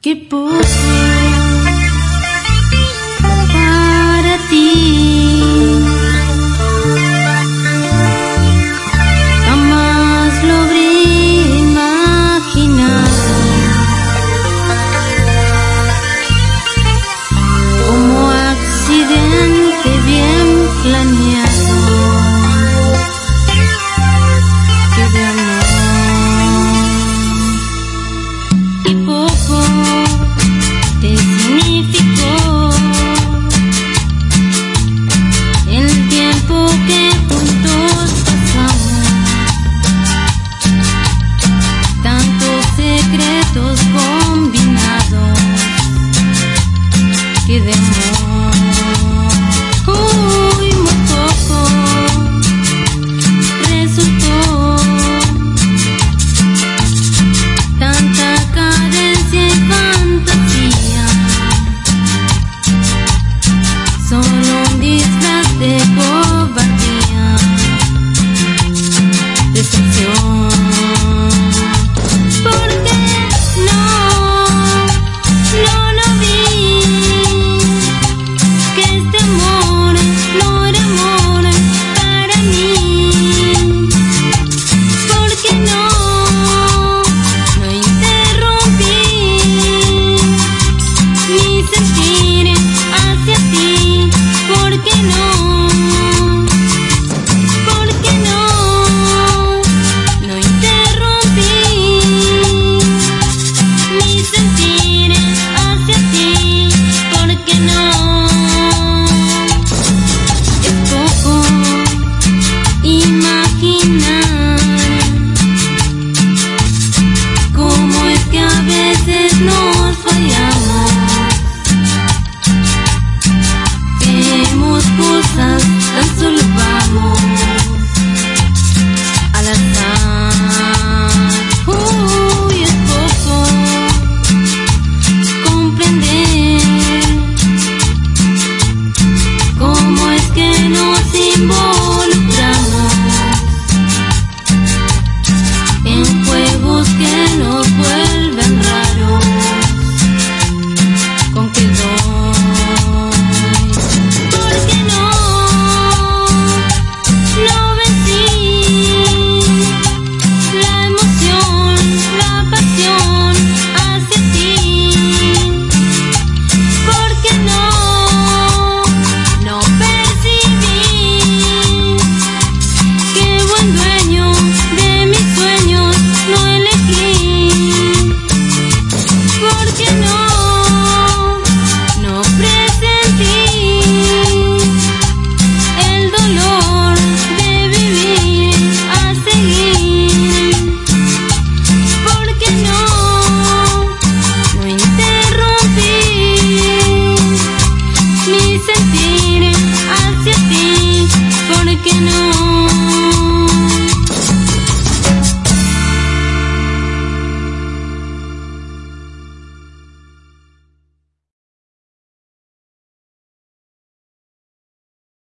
Qué de